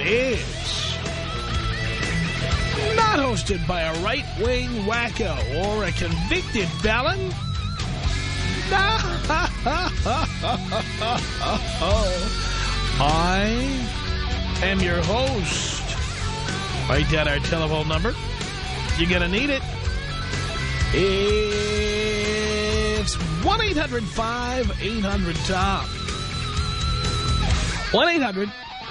it is not hosted by a right-wing wacko or a convicted felon. I am your host. Write down our telephone number. You're going to need it. It's 1-800-5800-TOM.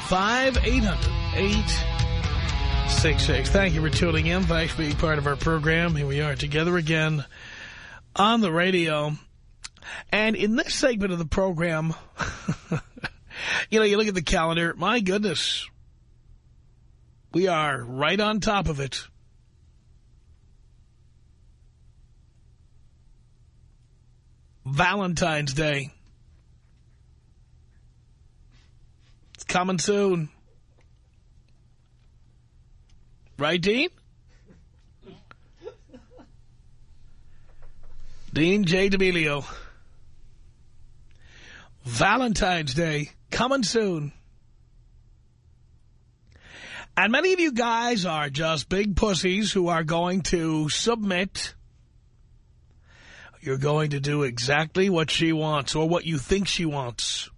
1-800-5800-866. Thank you for tuning in. Thanks for being part of our program. Here we are together again on the radio. And in this segment of the program, you know, you look at the calendar, my goodness, we are right on top of it. Valentine's Day. Coming soon. Right, Dean? Dean J. D'Amelio. Valentine's Day coming soon. And many of you guys are just big pussies who are going to submit. You're going to do exactly what she wants or what you think she wants.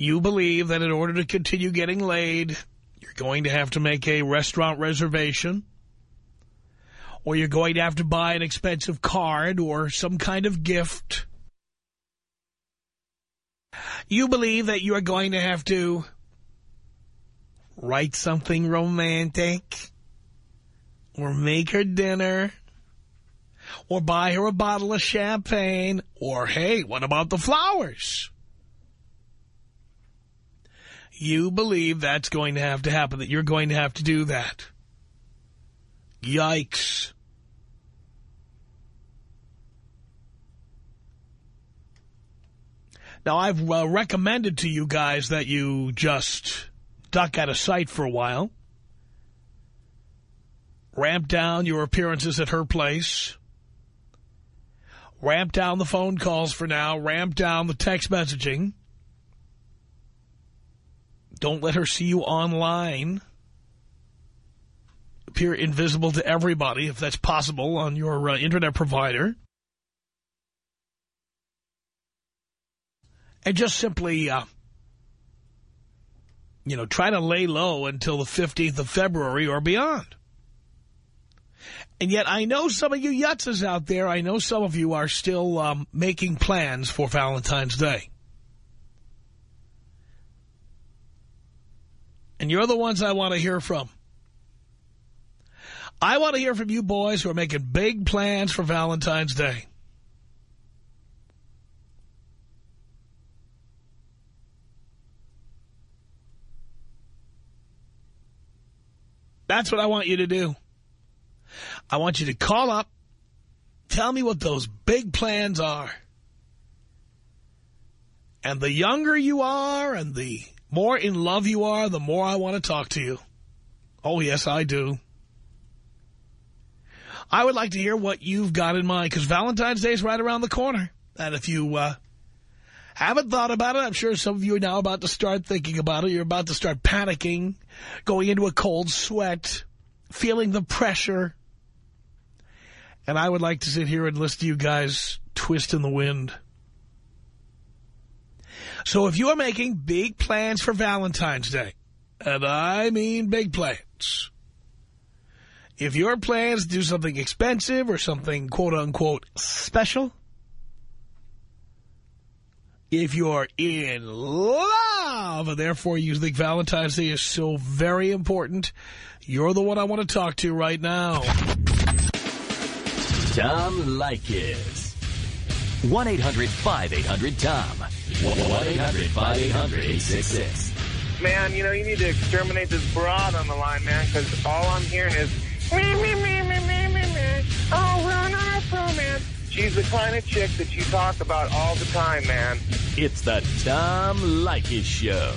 You believe that in order to continue getting laid, you're going to have to make a restaurant reservation or you're going to have to buy an expensive card or some kind of gift. You believe that you are going to have to write something romantic or make her dinner or buy her a bottle of champagne or, hey, what about the flowers? You believe that's going to have to happen, that you're going to have to do that. Yikes. Now, I've uh, recommended to you guys that you just duck out of sight for a while. Ramp down your appearances at her place. Ramp down the phone calls for now. Ramp down the text messaging. Don't let her see you online appear invisible to everybody, if that's possible, on your uh, internet provider. And just simply, uh, you know, try to lay low until the 15th of February or beyond. And yet I know some of you yutzes out there, I know some of you are still um, making plans for Valentine's Day. And you're the ones I want to hear from. I want to hear from you boys who are making big plans for Valentine's Day. That's what I want you to do. I want you to call up, tell me what those big plans are. And the younger you are and the more in love you are, the more I want to talk to you. Oh, yes, I do. I would like to hear what you've got in mind, because Valentine's Day is right around the corner. And if you uh, haven't thought about it, I'm sure some of you are now about to start thinking about it. You're about to start panicking, going into a cold sweat, feeling the pressure. And I would like to sit here and listen to you guys twist in the wind. So if you are making big plans for Valentine's Day, and I mean big plans, if your plans do something expensive or something quote-unquote special, if you're in love, and therefore you think Valentine's Day is so very important, you're the one I want to talk to right now. Tom Leykis. 1-800-5800-TOM. 1-800-5800-866. Man, you know, you need to exterminate this broad on the line, man, because all I'm hearing is me, me, me, me, me, me, me. Oh, run off, romance. She's the kind of chick that you talk about all the time, man. It's the Tom Leykis Show.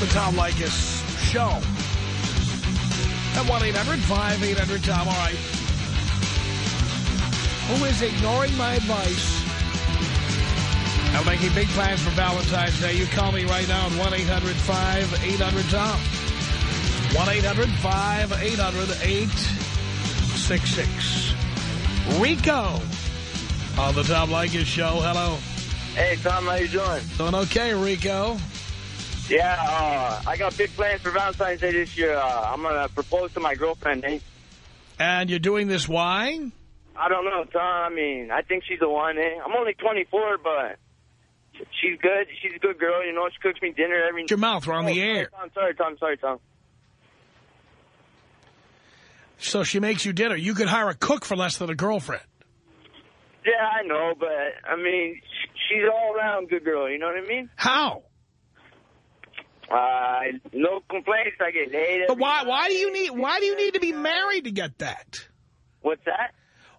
The Tom Leykis Show. At 1-800-5800-TOM. All right. Who is ignoring my advice I'm making big plans for Valentine's Day. You call me right now at 1-800-5800-TOM. 1-800-5800-866. Rico on the Tom Leykis show. Hello. Hey, Tom, how you doing? Doing okay, Rico? Yeah, uh, I got big plans for Valentine's Day this year. Uh, I'm going to propose to my girlfriend, eh? And you're doing this why? I don't know, Tom. I mean, I think she's the one, eh? I'm only 24, but she's good. She's a good girl, you know. She cooks me dinner every... Shut your mouth. We're on the Oh, air. Sorry, Tom, sorry, Tom, sorry, Tom. So she makes you dinner. You could hire a cook for less than a girlfriend. Yeah, I know, but, I mean, she's all-around good girl, you know what I mean? How? Uh, no complaints. I get laid. But why? Why do you need? Why do you need to be married to get that? What's that?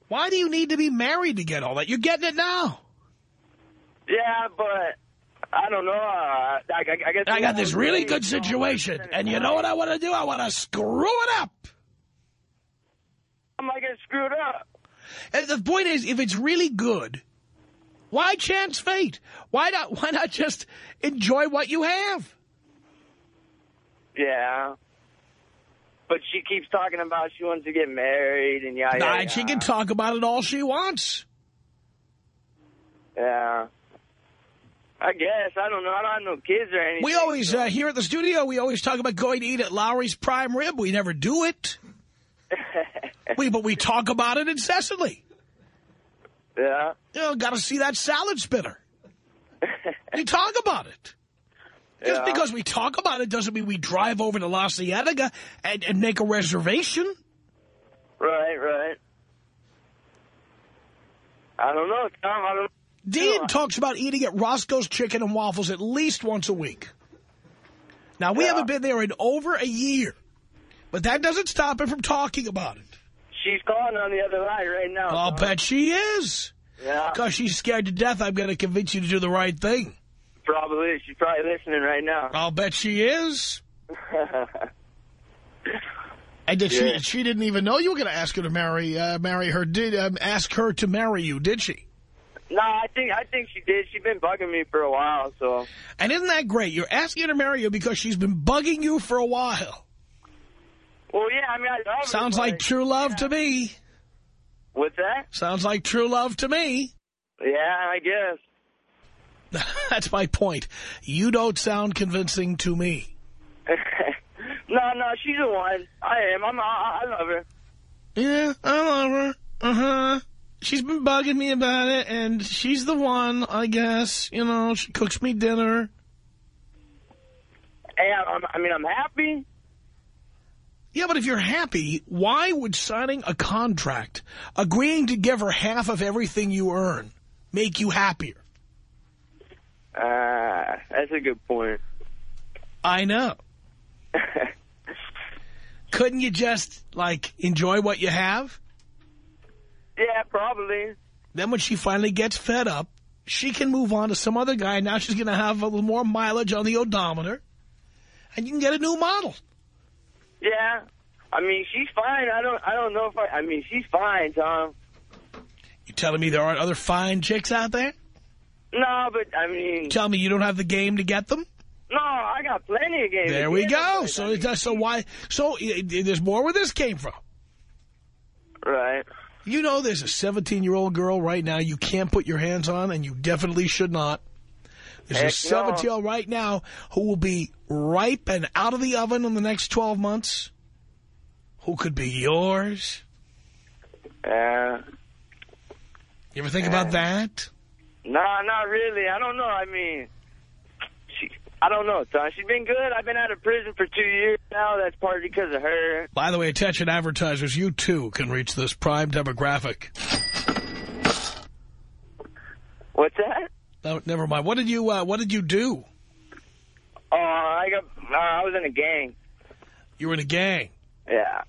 Why do you need to be married to get all that? You're getting it now. Yeah, but I don't know. Uh, I, I, I guess I got this really good situation, and you know what I want to do? I want to screw it up. I'm I getting screwed up? And the point is, if it's really good, why chance fate? Why not? Why not just enjoy what you have? Yeah. But she keeps talking about she wants to get married and yeah, Nah, yeah, she can talk about it all she wants. Yeah. I guess. I don't know. I don't have no kids or anything. We always, so- uh, here at the studio, we always talk about going to eat at Lawry's Prime Rib. We never do it. We, but we talk about it incessantly. yeah. You know, got to see that salad spinner. We talk about it. Just Yeah. because we talk about it doesn't mean we drive over to La Cienega and, and make a reservation. Right, right. I don't know, Tom. I don't Dean Yeah. talks about eating at Roscoe's Chicken and Waffles at least once a week. Now, we Yeah. haven't been there in over a year, but that doesn't stop him from talking about it. She's calling on the other line right now. I'll Tom. bet she is. Yeah, Because she's scared to death, I'm going to convince you to do the right thing. Probably. She's probably listening right now. I'll bet she is. And did Yeah. she? She didn't even know you were going to ask her to marry uh, marry her. Did um, ask her to marry you? Did she? no, I think I think she did. She's been bugging me for a while, so And isn't that great? You're asking her to marry you because she's been bugging you for a while. well, yeah. I mean, I her, Sounds but- like true love to me. What's that? Sounds like true love to me. Yeah, I guess. That's my point. You don't sound convincing to me. no, no, she's the one. I am. I'm. I, I love her. Yeah, I love her. Uh-huh. She's been bugging me about it, and she's the one, I guess. You know, she cooks me dinner. Hey, I'm, I mean, I'm happy. Yeah, but if you're happy, why would signing a contract, agreeing to give her half of everything you earn, make you happier? Uh, that's a good point. I know. Couldn't you just, like, enjoy what you have? yeah, probably. Then when she finally gets fed up, she can move on to some other guy. Now she's going to have a little more mileage on the odometer. And you can get a new model. Yeah. I mean, she's fine. I don't. I don't know if I. I mean, she's fine, Tom. You telling me there aren't other fine chicks out there? No, but I mean, Tell me you don't have the game to get them? no, I got plenty of games. There we go. So it does, so why? So there's more where this came from. right. You know there's a 17-year-old girl right now you can't put your hands on, and you definitely should not. There's a Heck no. 17-year-old right now who will be ripe and out of the oven in the next 12 months, who could be yours. Yeah. You ever think about uh, that? No, not really. I don't know. I mean, she. I don't know, Tom. She's been good. I've been out of prison for two years now. That's partly because of her. By the way, attention advertisers, you too can reach this prime demographic. What's that? No, never mind. What did you uh, What did you do? Oh, I got. Uh, I was in a gang. You were in a gang, Yeah.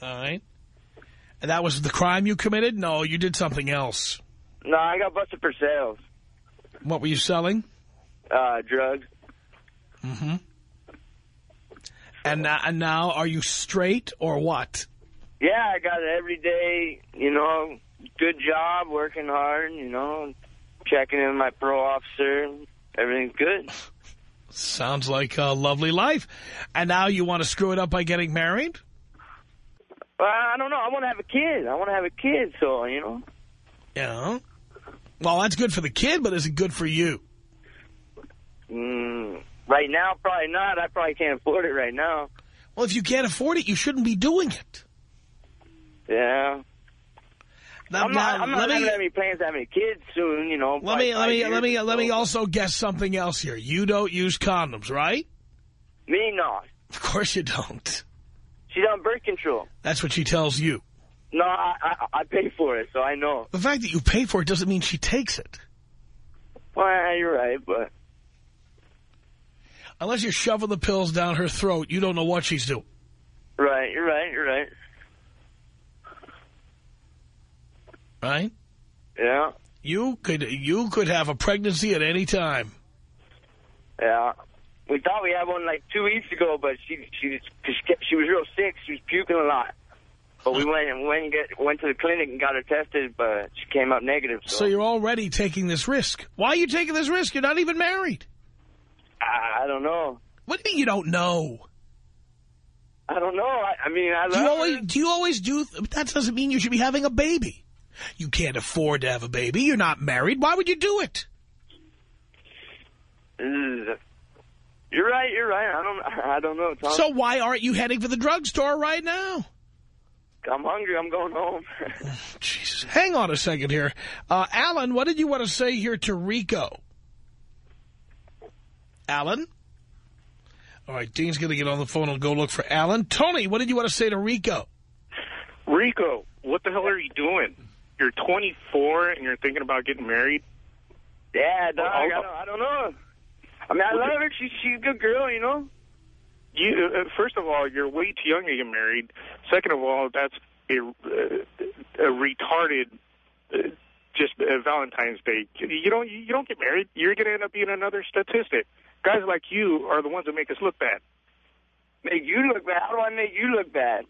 all right? And that was the crime you committed? No, you did something else. No, I got busted for sales. What were you selling? Uh, drugs. Mm-hmm. And, now- and now, are you straight or what? Yeah, I got an everyday, you know, good job, working hard, you know. checking in with my pro officer. Everything's good. Sounds like a lovely life. And now you want to screw it up by getting married? Well, I don't know. I want to have a kid. I want to have a kid, so, you know. Yeah. Well, that's good for the kid, but is it good for you? Mm, right now, probably not. I probably can't afford it right now. Well, if you can't afford it, you shouldn't be doing it. Yeah. Now, I'm not, now, I'm not let having any plans to have any kids soon, you know. let me, let me, let me, years let me also guess something else here. You don't use condoms, right? Me, not. Of course you don't. She's on birth control. That's what she tells you. No, I, I I pay for it, so I know. The fact that you pay for it doesn't mean she takes it. Well, you're right, but Unless you're shoving the pills down her throat, you don't know what she's doing. right, you're right, you're right. Right? Yeah, You could you could have a pregnancy at any time. yeah. We thought we had one like two weeks ago, but she she she, she was real sick. She was puking a lot. But we went and went and get went to the clinic and got her tested, but she came up negative. So, So you're already taking this risk. Why are you taking this risk? You're not even married. I, I don't know. What do you mean you don't know? I don't know. I, I mean, I Do you her. always do you always do? That doesn't mean you should be having a baby. You can't afford to have a baby. You're not married. Why would you do it? You're right. You're right. I don't. I don't know. Tom. So why aren't you heading for the drugstore right now? I'm hungry. I'm going home. Jesus. Hang on a second here. Uh, Alan, what did you want to say here to Rico? Alan? All right, Dean's going to get on the phone and go look for Alan. Tony, what did you want to say to Rico? Rico, what the hell are you doing? You're 24 and you're thinking about getting married. yeah, dog. I don't, I don't know. I mean, I love her. She's she's a good girl. You know. You, uh, first of all, you're way too young to get married. Second of all, that's a, a retarded, uh, just uh, Valentine's Day. You don't you don't get married. You're going to end up being another statistic. Guys like you are the ones that make us look bad. Make you look bad. How do I make you look bad?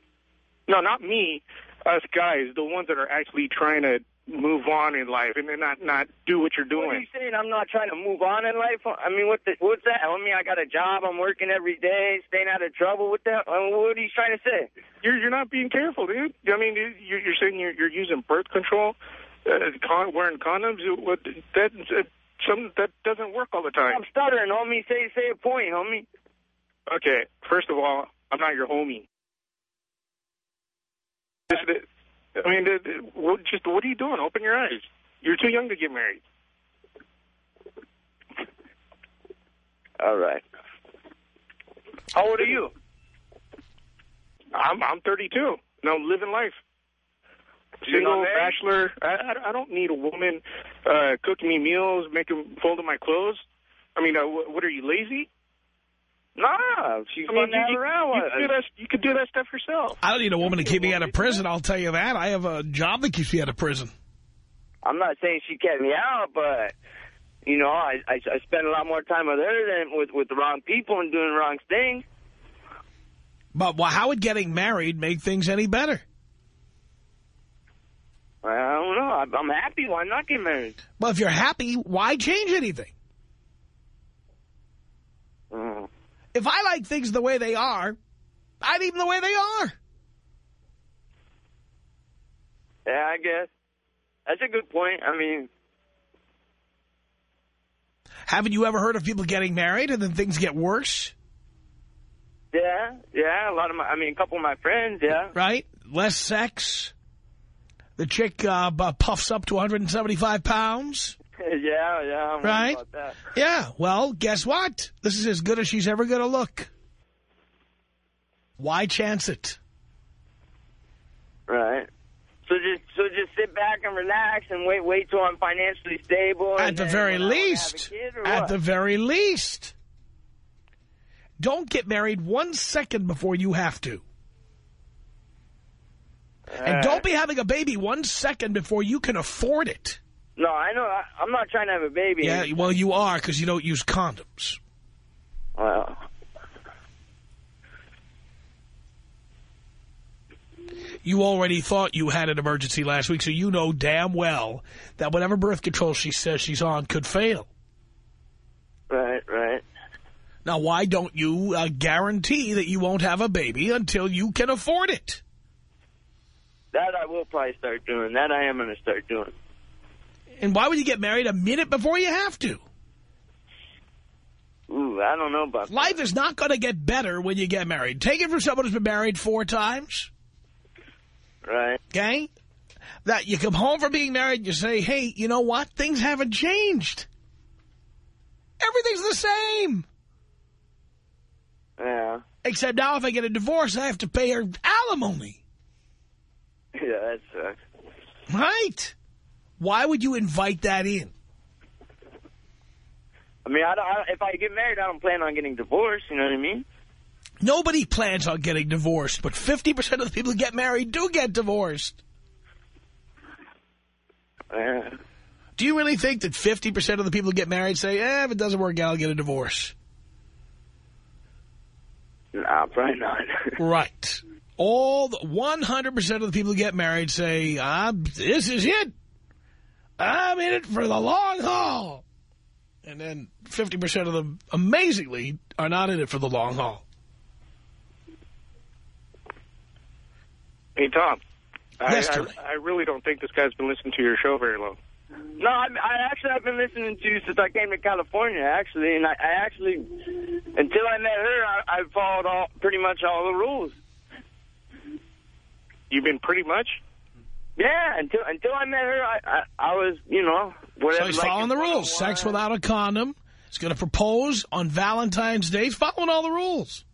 No, not me. Us guys, the ones that are actually trying to move on in life and then not not do what you're doing. What are you saying? I'm not trying to move on in life. I mean, what the, what's that? I mean, I got a job. I'm working every day, staying out of trouble. What the? I mean, what are you trying to say? You're you're not being careful, dude. I mean, you're, you're saying you're you're using birth control, uh, con- wearing condoms. What that uh, some that doesn't work all the time. I'm stuttering, homie. Say say a point, homie. Okay, first of all, I'm not your homie. Uh, I mean, what, just what are you doing? Open your eyes. You're too young to get married. All right. How old are you? I'm I'm 32. No, living life. Single bachelor. I, I I don't need a woman uh, cooking me meals, making folding my clothes. I mean, uh, what are you lazy? Nah, she's I mean, fun to you, around you, with. could do that, you could do that stuff yourself. I don't need a woman to keep me out of prison, I'll tell you that. I have a job that keeps me out of prison. I'm not saying she kept me out, but you know, I, I I spend a lot more time with her than with with the wrong people and doing the wrong things. But well, how would getting married make things any better? I don't know. I'm, I'm happy. Why not get married? Well, if you're happy, why change anything? Mm. If I like things the way they are, I'd leave them the way they are. Yeah, I guess that's a good point. I mean, Haven't you ever heard of people getting married and then things get worse? yeah, yeah. A lot of my, I mean, a couple of my friends, yeah. Right? Less sex. The chick uh, puffs up to 175 pounds. yeah, yeah. I'm Right. About that. Yeah, well, guess what? This is as good as she's ever going to look. Why chance it? Right. So just so just sit back and relax and wait wait till I'm financially stable. At and the very when I wanna have a least. At what? the very least. Don't get married one second before you have to. And don't be having a baby one second before you can afford it. No, I know. I, I'm not trying to have a baby. Yeah, well, you are because you don't use condoms. Well, you already thought you had an emergency last week, so you know damn well that whatever birth control she says she's on could fail. Right, right. Now, why don't you uh, guarantee that you won't have a baby until you can afford it? That I will probably start doing. That I am going to start doing. And why would you get married a minute before you have to? Ooh, I don't know about that. Life is not going to get better when you get married. Take it from someone who's been married four times, Right. okay? That you come home from being married, you say, hey, you know what? Things haven't changed. Everything's the same. Yeah. Except now if I get a divorce, I have to pay her alimony. Yeah, that sucks. Right. Why would you invite that in? I mean, I don't, I, if I get married, I don't plan on getting divorced. You know what I mean? Nobody plans on getting divorced, but 50% of the people who get married do get divorced. Yeah. Do you really think that 50% of the people who get married say, eh, if it doesn't work out, I'll get a divorce? Nah, probably not. Right. All the 100% of the people who get married say, ah, this is it. I'm in it for the long haul. And then 50% of them, amazingly, are not in it for the long haul. Hey, Tom. I, Yes, Tony. I, I really don't think this guy's been listening to your show very long. no, I, I actually have been listening to you since I came to California, actually, and I, I actually, until I met her, I, I followed all pretty much all the rules. You've been pretty much? Yeah, until until I met her, I I, I was, you know, whatever. So he's like following the rules. Sex without a condom. He's going to propose on Valentine's Day. He's following all the rules.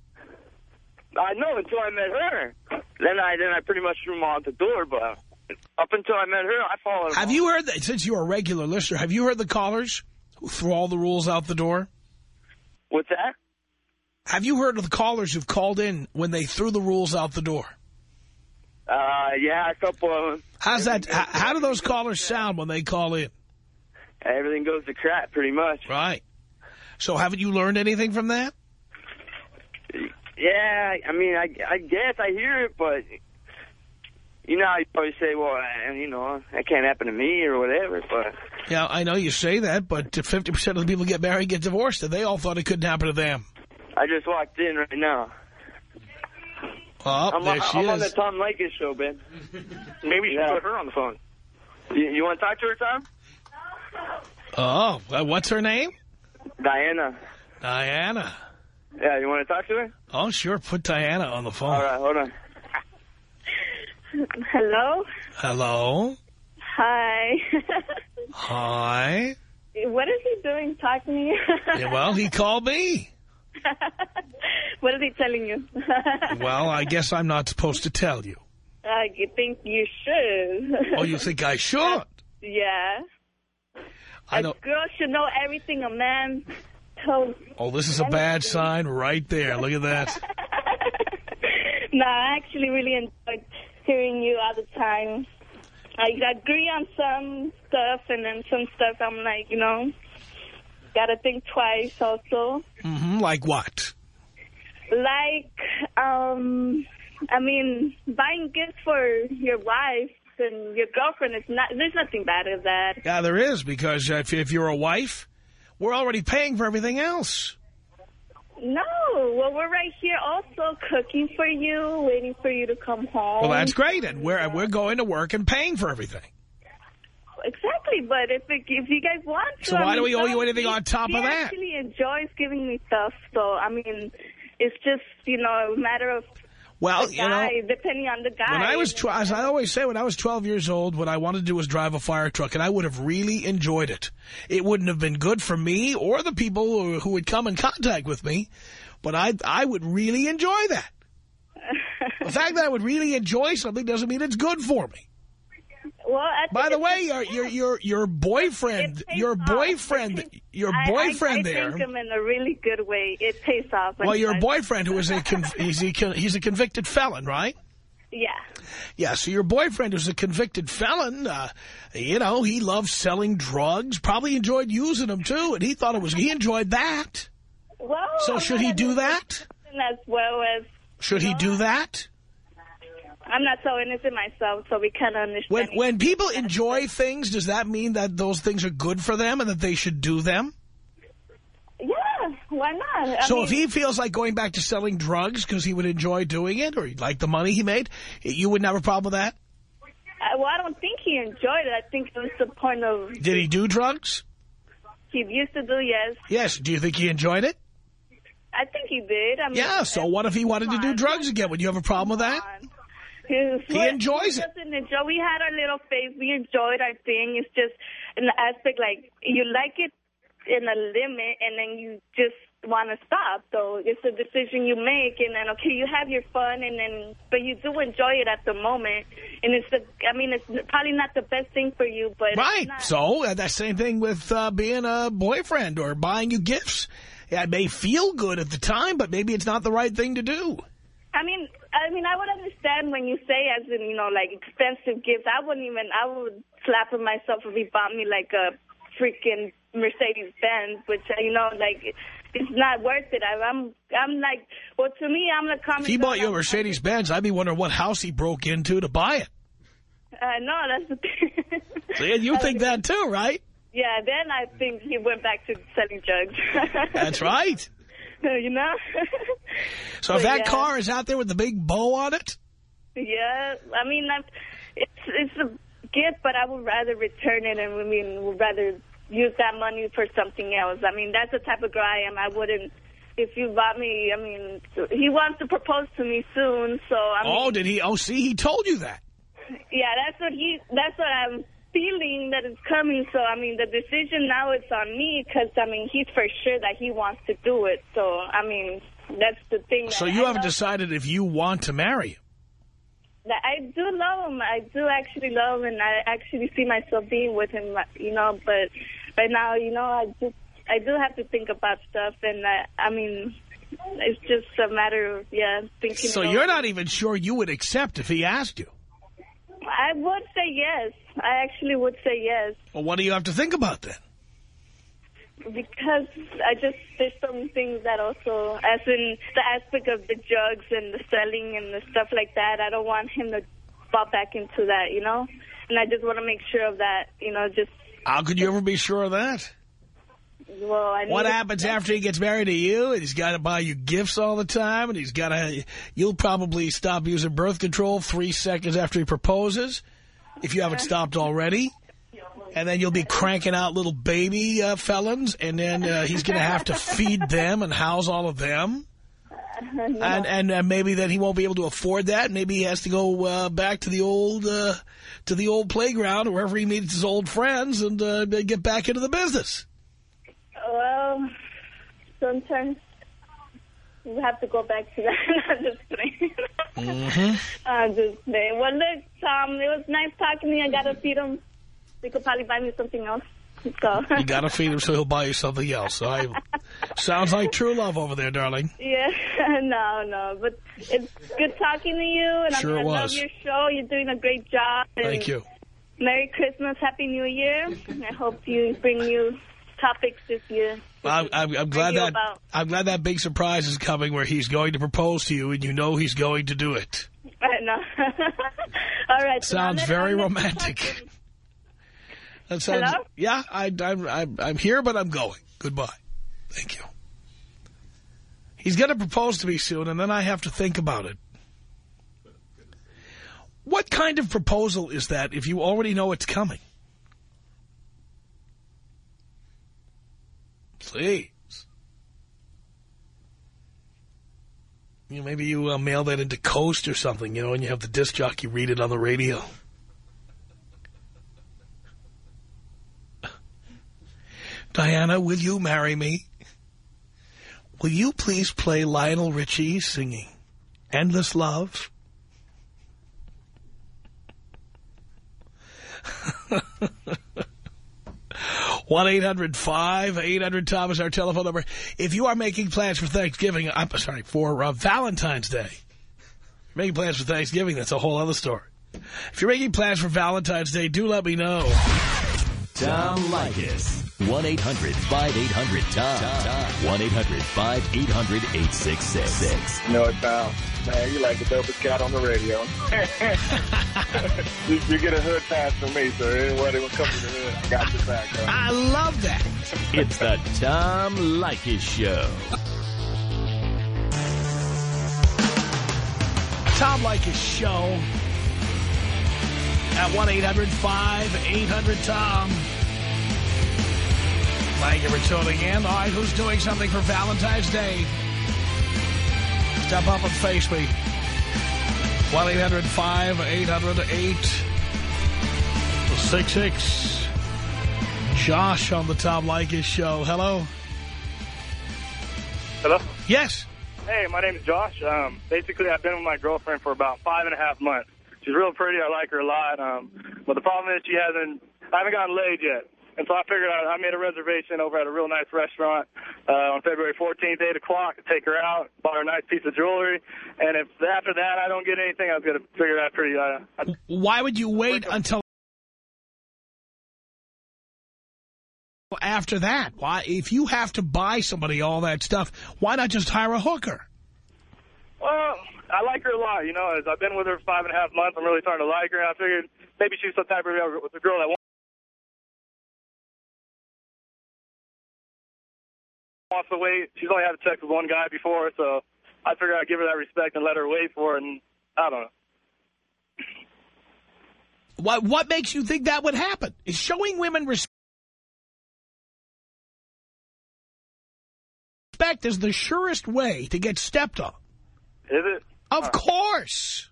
I know until I met her. Then I then I pretty much threw all out the door. But up until I met her, I followed. Have all. you heard that, since you're a regular listener, have you heard the callers who threw all the rules out the door? What's that? Have you heard of the callers who've called in when they threw the rules out the door? Uh, yeah, a couple of them. How's that? How, how do those callers sound when they call in? Everything goes to crap, pretty much. Right. So haven't you learned anything from that? Yeah, I mean, I, I guess I hear it, but you know, I probably say, well, I, you know, that can't happen to me or whatever. But Yeah, I know you say that, but 50% of the people who get married get divorced, and they all thought it couldn't happen to them. I just walked in right now. Oh, I'm, there on, she I'm on the. Tom Leykis show, Ben. Maybe you should Yeah. put her on the phone. You, you want to talk to her, Tom? Oh, uh, what's her name? Diana. Diana. Yeah, you want to talk to her? Oh, sure, put Diana on the phone. All right, hold on. Hello? Hello? Hi. Hi. what is he doing talking to you? Yeah, well, he called me. what is he telling you? Well, I guess I'm not supposed to tell you. I think you should. Oh, you think I should? yeah. I a don't. girl should know everything a man told. Oh, this is a bad sign right there. Look at that. no, I actually really enjoyed hearing you all the time. I agree on some stuff, and then some stuff I'm like, you know, gotta think twice also. hmm like what? Like, um, I mean, buying gifts for your wife and your girlfriend is not, there's nothing bad in that. Yeah, there is, because if, if you're a wife, we're already paying for everything else. No, well, we're right here also cooking for you, waiting for you to come home. Well, that's great, and we're, we're going to work and paying for everything. Exactly, but if it, if you guys want to, So I why do we owe you anything he- on top he of that? actually enjoys giving me stuff, so I mean, it's just you know a matter of Well, you know, depending on the guy. when I was, tw as I always say, when I was 12 years old, what I wanted to do was drive a fire truck, and I would have really enjoyed it. It wouldn't have been good for me or the people who, who would come in contact with me, but I, I would really enjoy that. The fact that I would really enjoy something doesn't mean it's good for me. Well, By the way, your your your your boyfriend, your boyfriend, your boyfriend I, I there. think him in a really good way. It pays off. Well, your boyfriend, who is a he's a he's a convicted felon, right? Yeah. Yeah. So your boyfriend, who's a convicted felon, uh, you know, he loves selling drugs. Probably enjoyed using them too, and he thought it was he enjoyed that. Well, So should he do that? As well as Should he do that? I'm not so innocent myself, so we kind of understand. When when people enjoy things, does that mean that those things are good for them and that they should do them? Yeah, why not? I so mean, if he feels like going back to selling drugs because he would enjoy doing it or he'd like the money he made, you wouldn't have a problem with that? I, well, I don't think he enjoyed it. I think it was the point of Did he do drugs? he used to do. Yes, Yes. Do you think he enjoyed it? I think he did. I mean, Yeah, so what if he wanted to do drugs again? Would you have a problem with that? He, He enjoys it. Doesn't enjoy. We had our little phase. We enjoyed our thing. It's just an aspect like you like it in a limit, and then you just want to stop. So it's a decision you make, and then okay, you have your fun, and then but you do enjoy it at the moment, and it's the. I mean, it's probably not the best thing for you, but Right. So uh, that same thing with uh, being a boyfriend or buying you gifts. Yeah, it may feel good at the time, but maybe it's not the right thing to do. I mean, I mean, I would understand when you say, as in, you know, like expensive gifts. I wouldn't even. I would slap at myself if he bought me like a freaking Mercedes Benz, which uh, you know, like it's not worth it. I, I'm, I'm like, well, to me, I'm the common. If he bought you a Mercedes Benz, I'd be wondering what house he broke into to buy it. I know that's the thing. See, and you think that too, right? Yeah, then I think he went back to selling drugs. That's right. You know. So if But, that yeah. car is out there with the big bow on it, Yeah, I mean, I'm, it's it's a gift, but I would rather return it, and I mean, would rather use that money for something else. I mean, that's the type of girl I am. I wouldn't. If you bought me, I mean, he wants to propose to me soon, so I oh, mean, oh, did he? Oh, see, he told you that. yeah, that's what he. That's what I'm feeling that it's coming. So I mean, the decision now it's on me because I mean, he's for sure that he wants to do it. So I mean, that's the thing. So you I haven't decided if you want to marry him. that I do love him. I do actually love him, and I actually see myself being with him, you know. But right now, you know, I just I do have to think about stuff, and I, I mean, it's just a matter of yeah thinking. So you're not even sure you would accept if he asked you. I would say yes. I actually would say yes Well, what do you have to think about then? because I just there's some things that also, as in the aspect of the drugs and the selling and the stuff like that. I don't want him to fall back into that, you know. And I just want to make sure of that, you know. Just How could you ever be sure of that? well, I What happens after he gets married to you and he's got to buy you gifts all the time and he's got to, you'll probably stop using birth control three seconds after he proposes, if you haven't stopped already. And then you'll be cranking out little baby uh, felons and then uh, he's going to have to feed them and house all of them. And and uh, maybe then he won't be able to afford that. Maybe he has to go uh, back to the old uh, to the old playground or wherever he meets his old friends and uh, get back into the business. Well, sometimes you have to go back to that. Just kidding. Mm-hmm. I'm just kidding. Well, look, Tom, it was nice talking to you. I got to feed him. You could probably buy me something else. So. You got to feed him so he'll buy you something else. I, sounds like true love over there, darling. Yeah, no, no, but it's good talking to you, and Sure I, mean, I love your show. You're doing a great job. Thank you. Merry Christmas, Happy New Year. I hope you bring new topics this year. I'm, I'm, I'm glad that about- I'm glad that big surprise is coming where he's going to propose to you and you know he's going to do it. I know. All right. Sounds I'm very romantic. That sounds, Hello? Yeah, I, I'm, I'm, I'm here, but I'm going. Goodbye. Thank you. He's going to propose to me soon, and then I have to think about it. What kind of proposal is that if you already know it's coming? Please. You know, maybe you uh, mail that into KOST or something, you know, and you have the disc jockey read it on the radio. Diana, will you marry me? Will you please play Lionel Richie singing Endless Love? One eight hundred five eight hundred Tom is our telephone number. If you are making plans for Thanksgiving, I'm sorry for uh, Valentine's Day, making plans for Thanksgiving, that's a whole other story. If you're making plans for Valentine's Day, do let me know. Tom Leykis. 1-800-5800-TOM. 1-800-5800-866. You know it, pal. Man, you like the dopest cat on the radio. you, you get a hood pass from me, so anybody will come to the hood. I got your back, bro. I love that. It's the Tom Leykis Show. Tom Leykis Show at 1-800-5800-TOM. Thank you for tuning in. All right, who's doing something for Valentine's Day? Step up and face me. 1-800-5800-866. Josh on the Tom Leykis Show. Hello? Hello? Yes. Hey, my name is Josh. Um, basically, I've been with my girlfriend for about five and a half months. She's real pretty. I like her a lot. Um, but the problem is she hasn't, I haven't gotten laid yet. And so I figured I, I made a reservation over at a real nice restaurant uh, on February 14th, 8 o'clock to take her out, buy her a nice piece of jewelry. And if after that I don't get anything, I was going to figure that pretty. Uh, I, Why would you wait until after that? Why, if you have to buy somebody all that stuff, why not just hire a hooker? well, I like her a lot. You know, as I've been with her five and a half months, I'm really starting to like her. I figured maybe she's some type of girl that wants to wait. She's only had to sex with one guy before, so I figured I'd give her that respect and let her wait for it. And I don't know. What, what makes you think that would happen? Is showing women respect is the surest way to get stepped on. Is it? Of Huh. course.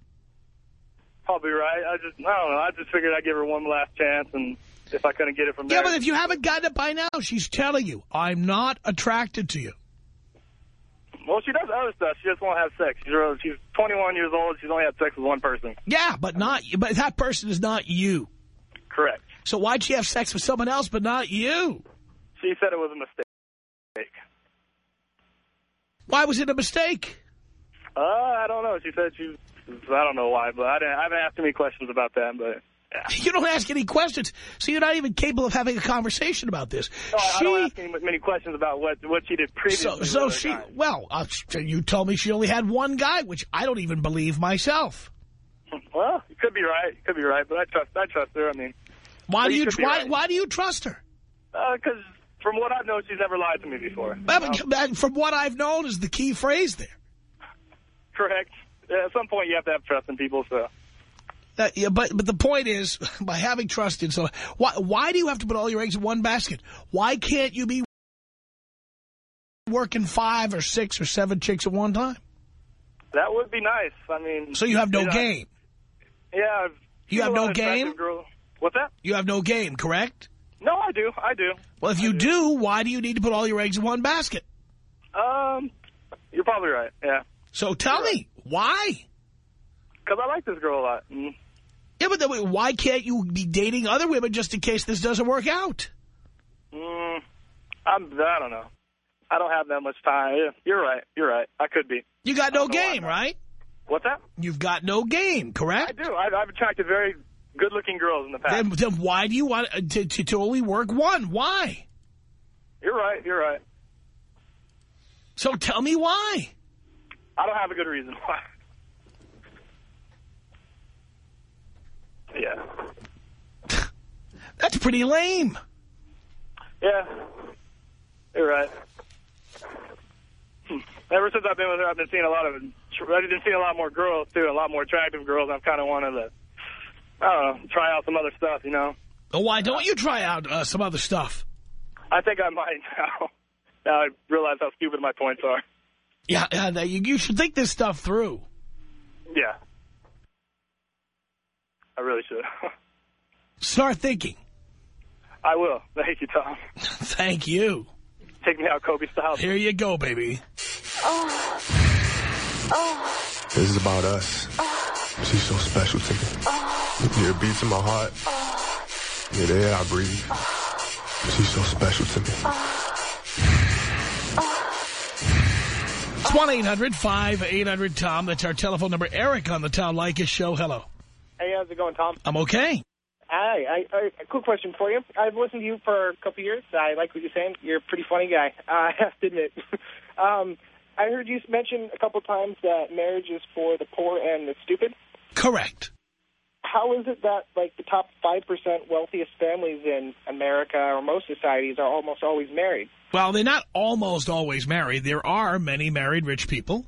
Probably right. I just, I don't know. I just figured I'd give her one last chance, and if I couldn't get it from there. Yeah, but if you haven't gotten it by now, she's telling you, I'm not attracted to you. Well, she does other stuff. She just won't have sex. She's, real- she's 21 years old. She's only had sex with one person. Yeah, but not. But that person is not you. Correct. So why'd she have sex with someone else but not you? She said it was a mistake. Why was it a mistake? Uh, I don't know. She said she, I don't know why, but I, didn't, I haven't asked any questions about that, but. You don't ask any questions, so you're not even capable of having a conversation about this. No, I, I she, don't ask any, many questions about what, what she did previously. so, so she, well, uh, you told me she only had one guy, which I don't even believe myself. Well, you could be right. You could be right, but I trust, I trust her. I mean, Why do you why, right. why do you trust her? because from what I've known, she's never lied to me before. Well, From what I've known is the key phrase there. Correct. At some point, you have to have trust in people, so. Uh, yeah, but but the point is, by having trust in someone, why why do you have to put all your eggs in one basket? Why can't you be working five or six or seven chicks at one time? That would be nice. I mean... So you have no know, game. Yeah. I've You have no lot of attractive game? What's that? You have no game, correct? No, I do. I do. Well, if you do, why do you need to put all your eggs in one basket? Um, you're probably right. Yeah. So tell me, why? Because I like this girl a lot. Mm. Yeah, but then why can't you be dating other women just in case this doesn't work out? Mm, I'm, I don't know. I don't have that much time. Yeah, you're right. You're right. I could be. You got no don't know why game, right? What's that? You've got no game, correct? I do. I, I've attracted very good-looking girls in the past. Then, then why do you want to, to, to only work one? Why? You're right. You're right. So tell me why. I don't have a good reason why. Yeah. That's pretty lame. Yeah. You're right. Ever since I've been with her, I've been seeing a lot of, I've been seeing a lot more girls too, a lot more attractive girls. I've kind of wanted to, I don't know, try out some other stuff, you know. Why don't you try out uh, some other stuff? I think I might now. Now I realize how stupid my points are. Yeah, yeah you, you should think this stuff through. Yeah. I really should. Start thinking. I will. Thank you, Tom. Thank you. Take me out Kobe style. Here you go, baby. Oh. Oh. This is about us. She's so special to me. Oh. Yeah, it beats in my heart. Oh. Yeah, the air I breathe. Oh. She's so special to me. It's 1-800-5800-TOM. That's our telephone number. Eric on the Tom Leykis show. Hello. Hey, how's it going, Tom? I'm okay. Hi, I, I, a quick question for you. I've listened to you for a couple of years. I like what you're saying. You're a pretty funny guy, uh, I have to admit. um, I heard you mention a couple times that marriage is for the poor and the stupid. Correct. How is it that, like, the top 5% wealthiest families in America or most societies are almost always married? Well, they're not almost always married. There are many married rich people.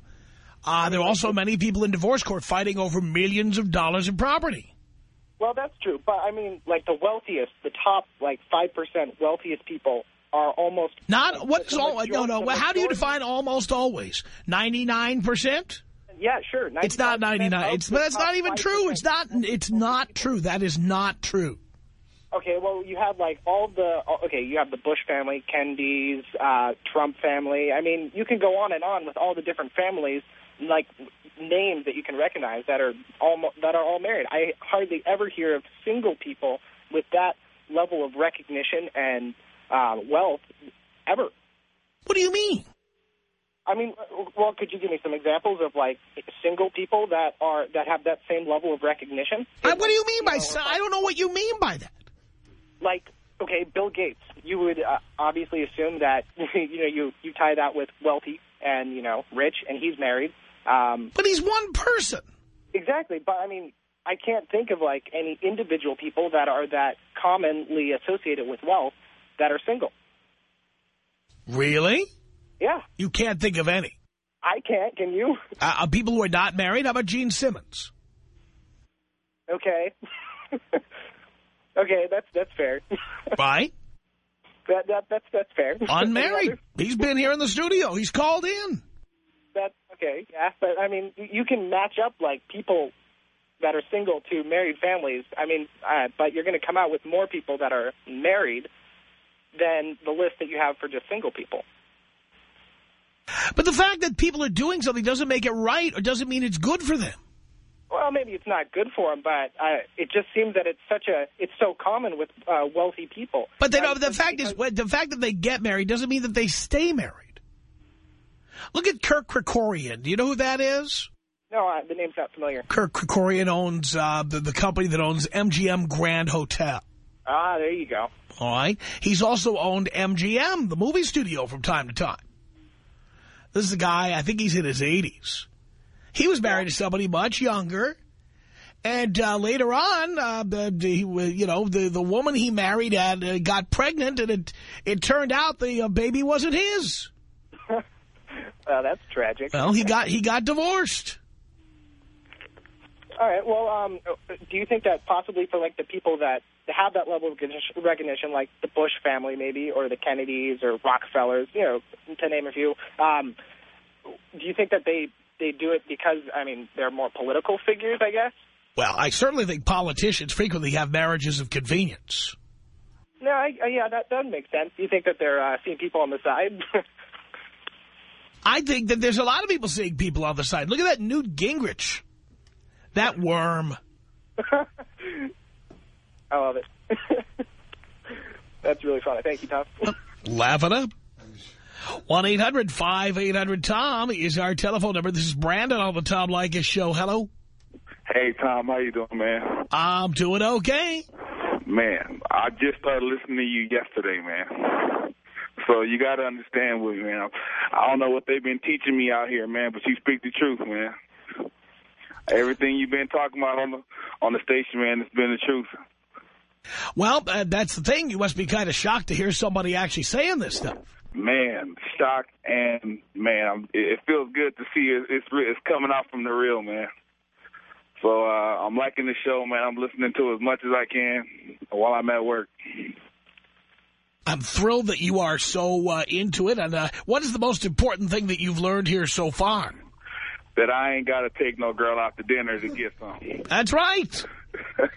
Uh, there are also many people in divorce court fighting over millions of dollars in property. Well, that's true. But, I mean, like, the wealthiest, the top, like, 5% wealthiest people are almost... Not, what is all, no, no, well, how do you define almost always? 99%? Yeah, sure. It's not 95% 99. It's, but that's not even 5%. true. It's not, it's not true. That is not true. Okay, well, you have like all the okay. You have the Bush family, Kennedys, uh, Trump family. I mean, you can go on and on with all the different families, like names that you can recognize that are all that are all married. I hardly ever hear of single people with that level of recognition and uh, wealth ever. What do you mean? I mean, well, could you give me some examples of like single people that are that have that same level of recognition? Uh, what do you mean by, know, I don't know what you mean by that. Like okay, Bill Gates, you would uh, obviously assume that you know you you tie that with wealthy and you know rich, and he's married. Um, But he's one person. exactly, but I mean, I can't think of like any individual people that are that commonly associated with wealth that are single. Really? Yeah, You can't think of any. I can't. Can you? Uh, uh, people who are not married, how about Gene Simmons? Okay. okay, that's that's fair. Right? that that that's that's fair. Unmarried. He's been here in the studio. He's called in. That okay, yeah, but I mean, you can match up like people that are single to married families. I mean, uh, but you're going to come out with more people that are married than the list that you have for just single people. But the fact that people are doing something doesn't make it right or doesn't mean it's good for them. Well, maybe it's not good for them, but uh, it just seems that it's such a it's so common with uh, wealthy people. But they the fact is, the fact that they get married doesn't mean that they stay married. Look at Kirk Kerkorian. Do you know who that is? no, uh, the name's not familiar. Kirk Kerkorian owns uh, the, the company that owns MGM Grand Hotel. Ah, there you go. All right. He's also owned MGM, the movie studio, from time to time. This is a guy, I think he's in his 80s. He was married to somebody much younger. And uh, later on, uh, the, the, you know, the, the woman he married had uh, got pregnant, and it it turned out the uh, baby wasn't his. Uh, that's tragic. Well, he got he got divorced. All right. Well, um, do you think that possibly for like the people that have that level of recognition- recognition, like the Bush family, maybe, or the Kennedys or Rockefellers, you know, to name a few, um, do you think that they they do it because I mean they're more political figures? I guess. Well, I certainly think politicians frequently have marriages of convenience. No, I, I, yeah, that does make sense. You think that they're uh, seeing people on the side? I think that there's a lot of people seeing people on the side. Look at that Newt Gingrich. That worm. I love it. That's really funny. Thank you, Tom. Laugh it up. 1-800-5800-TOM is our telephone number. This is Brandon on the Tom Leykis show. Hello. Hey, Tom, how you doing, man? I'm doing okay. Man, I just started listening to you yesterday, man. So you got to understand with me, man. I don't know what they've been teaching me out here, man, but you speak the truth, man. Everything you've been talking about on the on the station, man, it's been the truth. Well, uh, that's the thing. You must be kind of shocked to hear somebody actually saying this stuff. Man, shocked and man, it it feels good to see it. It's it's coming out from the real, man. So uh, I'm liking the show, man. I'm listening to it as much as I can while I'm at work. I'm thrilled that you are so uh, into it. And uh, what is the most important thing that you've learned here so far? That I ain't got to take no girl out to dinner to get some. That's right.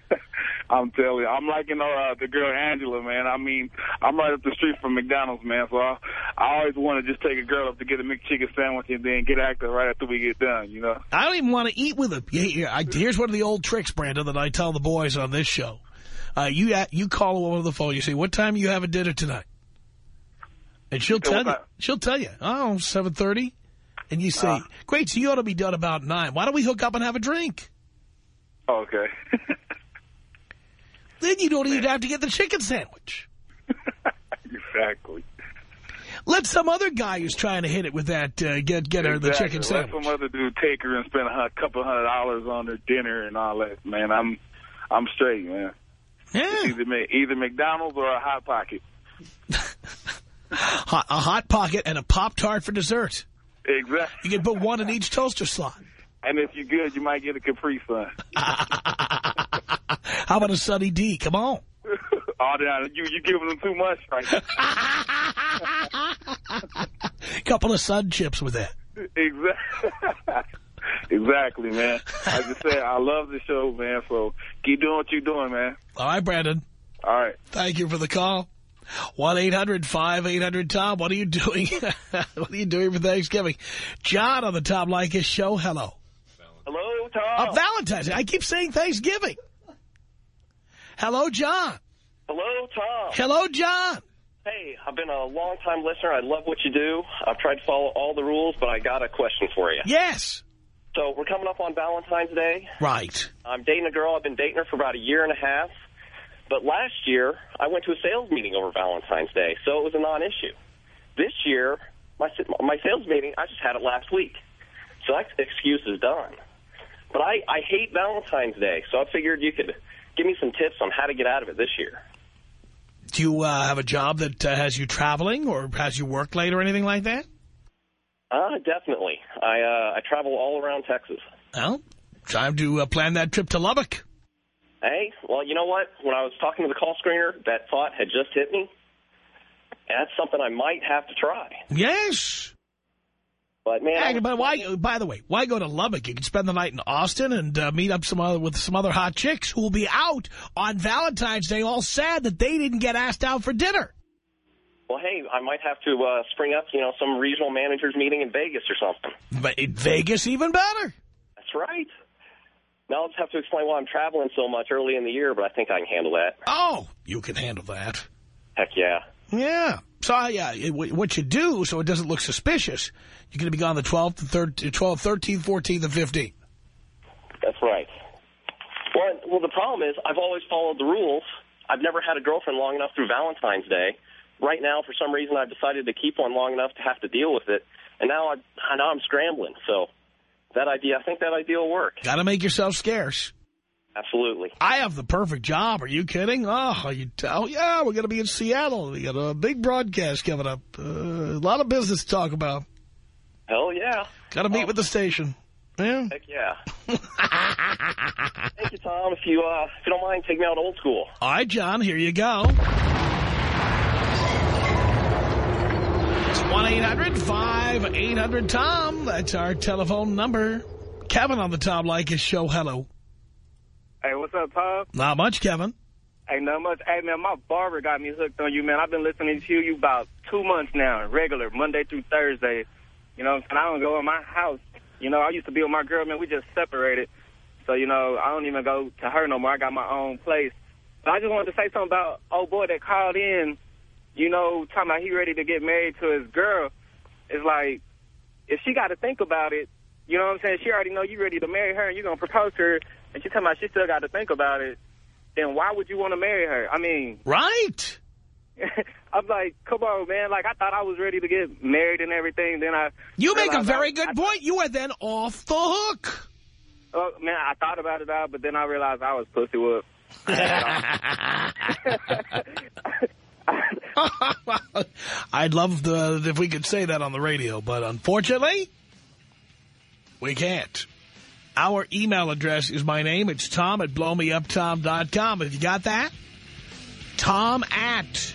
I'm telling you, I'm liking uh, the girl Angela, man. I mean, I'm right up the street from McDonald's, man. So I, I always want to just take a girl up to get a McChicken sandwich and then get active right after we get done, you know. I don't even want to eat with him. Yeah, yeah, I, here's one of the old tricks, Brandon, that I tell the boys on this show. Uh, you uh, you call a woman on the phone. You say, "What time are you having dinner tonight?" And she'll tell you. She'll tell you. Oh, 7.30. And you say, "Great, so you ought to be done about nine. Why don't we hook up and have a drink?" Okay. Then you don't even have to get the chicken sandwich. exactly. Let some other guy who's trying to hit it with that uh, get get her the chicken Let sandwich. some other dude take her and spend a couple hundred dollars on her dinner and all that. Man, I'm I'm straight, man. Yeah. Either either McDonald's or a hot pocket. Hot, a hot pocket and a pop tart for dessert. Exactly. You can put one in each toaster slot. And if you're good, you might get a Capri Sun. How about a Sunny D? Come on. oh, you you giving them too much, right? couple of sun chips with that. exactly. exactly, man. I just said I love the show, man. So keep doing what you're doing, man. All right, Brandon. All right. Thank you for the call. 1-800-5800-TOM. What are you doing? what are you doing for Thanksgiving? John on the Tom Leykis show. Hello. Tom. Uh, Valentine's Day. I keep saying Thanksgiving. Hello, John. Hello, Tom. Hello, John. Hey, I've been a long-time listener. I love what you do. I've tried to follow all the rules, but I got a question for you. Yes. So we're coming up on Valentine's Day. Right. I'm dating a girl. I've been dating her for about a year and a half. But last year, I went to a sales meeting over Valentine's Day, so it was a non-issue. This year, my my sales meeting, I just had it last week. So that excuse is done. But I, I hate Valentine's Day, so I figured you could give me some tips on how to get out of it this year. Do you uh, have a job that uh, has you traveling or has you work late or anything like that? Uh, definitely. I uh, I travel all around Texas. Well, time to uh, plan that trip to Lubbock. Hey, well, you know what? When I was talking to the call screener, that thought had just hit me. And that's something I might have to try. Yes. But, man... But why? By the way, why go to Lubbock? You can spend the night in Austin and uh, meet up some other, with some other hot chicks who will be out on Valentine's Day all sad that they didn't get asked out for dinner. Well, hey, I might have to uh, spring up, you know, some regional managers meeting in Vegas or something. But in Vegas, even better. That's right. Now I'll just have to explain why I'm traveling so much early in the year, but I think I can handle that. Oh, you can handle that. Heck yeah. Yeah. So, yeah, what you do so it doesn't look suspicious, you're going to be gone the 12th, the 13th, 12th, 13th, 14th, and 15th. That's right. Well, well, the problem is I've always followed the rules. I've never had a girlfriend long enough through Valentine's Day. Right now, for some reason, I've decided to keep one long enough to have to deal with it. And now, I, now I'm scrambling. So that idea, I think that idea will work. Got to make yourself scarce. Absolutely. I have the perfect job. Are you kidding? Oh, you tell? Yeah, we're going to be in Seattle. We got a big broadcast coming up. Uh, a lot of business to talk about. Hell yeah. Got to meet with the station. Yeah. Heck yeah. Thank you, Tom. If you, uh, if you don't mind, take me out old school. All right, John, here you go. It's 1-800-5800-TOM. That's our telephone number. Kevin on the Tom Leykis show. Hello. Hey, what's up, Tom? Not much, Kevin. Hey, not much. Hey, man, my barber got me hooked on you, man. I've been listening to you about two months now, regular, Monday through Thursday. You know, and I don't go in my house. You know, I used to be with my girl, man. We just separated. So, you know, I don't even go to her no more. I got my own place. But I just wanted to say something about old boy that called in, you know, talking about he ready to get married to his girl. It's like, if she got to think about it, you know what I'm saying? She already know you ready to marry her and you're going to propose to her, and she talking about she still got to think about it, then why would you want to marry her? I mean... Right. I'm like, come on, man. Like, I thought I was ready to get married and everything. Then I... You make a very I- good point. You are then off the hook. Oh, man, I thought about it out, but then I realized I was pussy whooped. I'd love the, if we could say that on the radio, but unfortunately, we can't. Our email address is my name. It's Tom at blowmeuptom.com. Have you got that? Tom at